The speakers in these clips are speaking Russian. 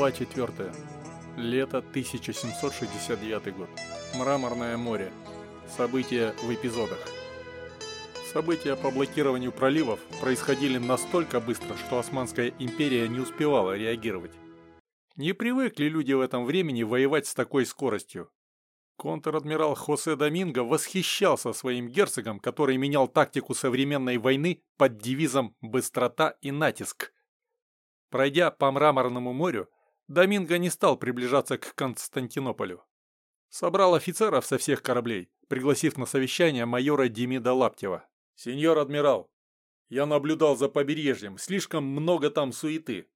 Глава 4. Лето 1769 год. Мраморное море. События в эпизодах. События по блокированию проливов происходили настолько быстро, что Османская империя не успевала реагировать. Не привыкли люди в этом времени воевать с такой скоростью. Контр-адмирал Хосе Доминго восхищался своим герцогом, который менял тактику современной войны под девизом «быстрота и натиск», Пройдя по Мраморному морю, Доминго не стал приближаться к Константинополю. Собрал офицеров со всех кораблей, пригласив на совещание майора Демида Лаптева. «Сеньор адмирал, я наблюдал за побережьем, слишком много там суеты.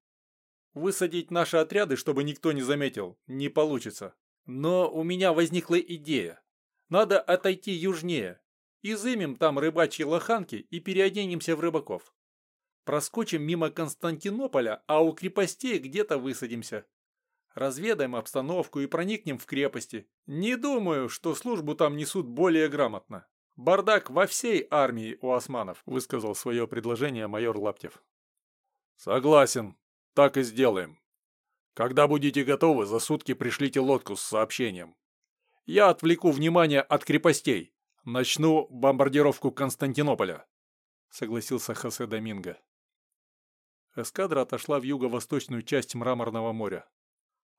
Высадить наши отряды, чтобы никто не заметил, не получится. Но у меня возникла идея. Надо отойти южнее. Изымем там рыбачьи лоханки и переоденемся в рыбаков. Проскочим мимо Константинополя, а у крепостей где-то высадимся. Разведаем обстановку и проникнем в крепости. Не думаю, что службу там несут более грамотно. Бардак во всей армии у османов, высказал свое предложение майор Лаптев. Согласен, так и сделаем. Когда будете готовы, за сутки пришлите лодку с сообщением. Я отвлеку внимание от крепостей. Начну бомбардировку Константинополя, согласился Хосе Доминго. Эскадра отошла в юго-восточную часть Мраморного моря.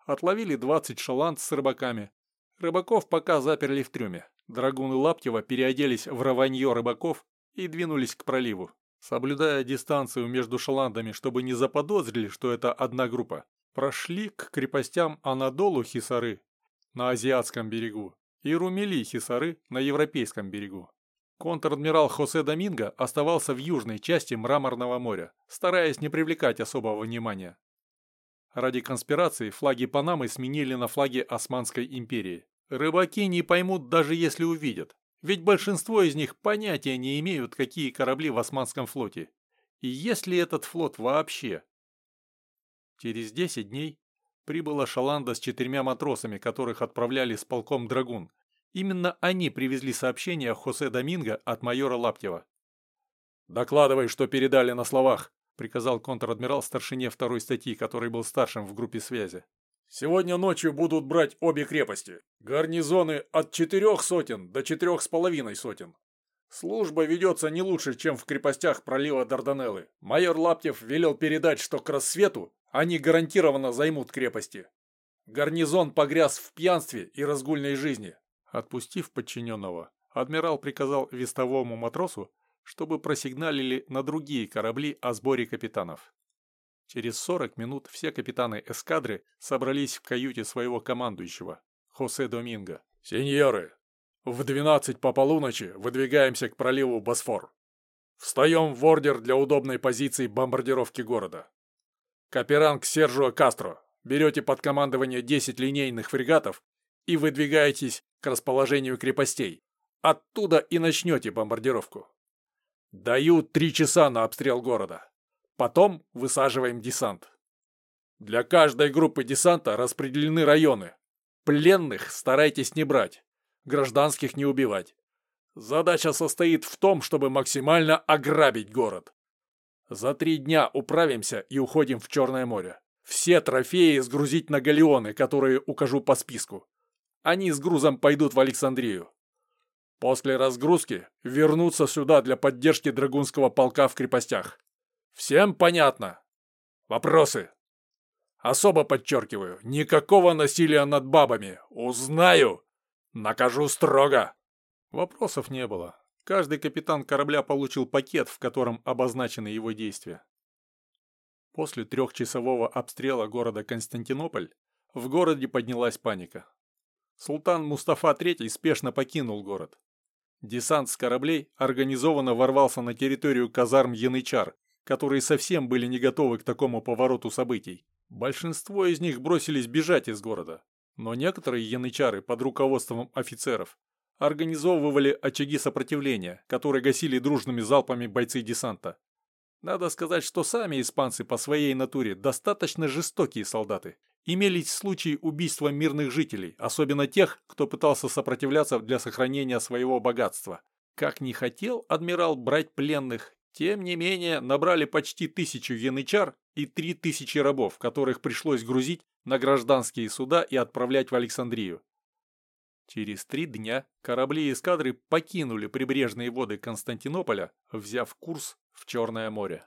Отловили 20 шаланд с рыбаками. Рыбаков пока заперли в трюме. Драгуны Лаптева переоделись в раванье рыбаков и двинулись к проливу. Соблюдая дистанцию между шаландами, чтобы не заподозрили, что это одна группа, прошли к крепостям Анадолу Хисары на азиатском берегу и Румели Хисары на европейском берегу. Контр-адмирал Хосе Доминго оставался в южной части Мраморного моря, стараясь не привлекать особого внимания. Ради конспирации флаги Панамы сменили на флаги Османской империи. Рыбаки не поймут даже если увидят, ведь большинство из них понятия не имеют, какие корабли в Османском флоте. И есть ли этот флот вообще? Через 10 дней прибыла Шаланда с четырьмя матросами, которых отправляли с полком «Драгун», Именно они привезли сообщение Хосе Доминго от майора Лаптева. «Докладывай, что передали на словах», — приказал контр-адмирал старшине второй статьи, который был старшим в группе связи. «Сегодня ночью будут брать обе крепости. Гарнизоны от четырех сотен до четырех с половиной сотен. Служба ведется не лучше, чем в крепостях пролива Дарданеллы. Майор Лаптев велел передать, что к рассвету они гарантированно займут крепости. Гарнизон погряз в пьянстве и разгульной жизни. Отпустив подчиненного, адмирал приказал вестовому матросу, чтобы просигналили на другие корабли о сборе капитанов. Через 40 минут все капитаны эскадры собрались в каюте своего командующего, Хосе Доминго. «Сеньоры, в 12 по полуночи выдвигаемся к проливу Босфор. Встаем в ордер для удобной позиции бомбардировки города. Каперанг Сержуа Кастро, берете под командование 10 линейных фрегатов и выдвигаетесь к расположению крепостей. Оттуда и начнете бомбардировку. Даю три часа на обстрел города. Потом высаживаем десант. Для каждой группы десанта распределены районы. Пленных старайтесь не брать, гражданских не убивать. Задача состоит в том, чтобы максимально ограбить город. За три дня управимся и уходим в Черное море. Все трофеи сгрузить на галеоны, которые укажу по списку. Они с грузом пойдут в Александрию. После разгрузки вернутся сюда для поддержки драгунского полка в крепостях. Всем понятно? Вопросы? Особо подчеркиваю, никакого насилия над бабами. Узнаю, накажу строго. Вопросов не было. Каждый капитан корабля получил пакет, в котором обозначены его действия. После трехчасового обстрела города Константинополь в городе поднялась паника. Султан Мустафа III спешно покинул город. Десант с кораблей организованно ворвался на территорию казарм Янычар, которые совсем были не готовы к такому повороту событий. Большинство из них бросились бежать из города, но некоторые янычары под руководством офицеров организовывали очаги сопротивления, которые гасили дружными залпами бойцы десанта. Надо сказать, что сами испанцы по своей натуре достаточно жестокие солдаты Имелись случаи убийства мирных жителей, особенно тех, кто пытался сопротивляться для сохранения своего богатства. Как не хотел адмирал брать пленных, тем не менее набрали почти тысячу янычар и три тысячи рабов, которых пришлось грузить на гражданские суда и отправлять в Александрию. Через три дня корабли и эскадры покинули прибрежные воды Константинополя, взяв курс в Черное море.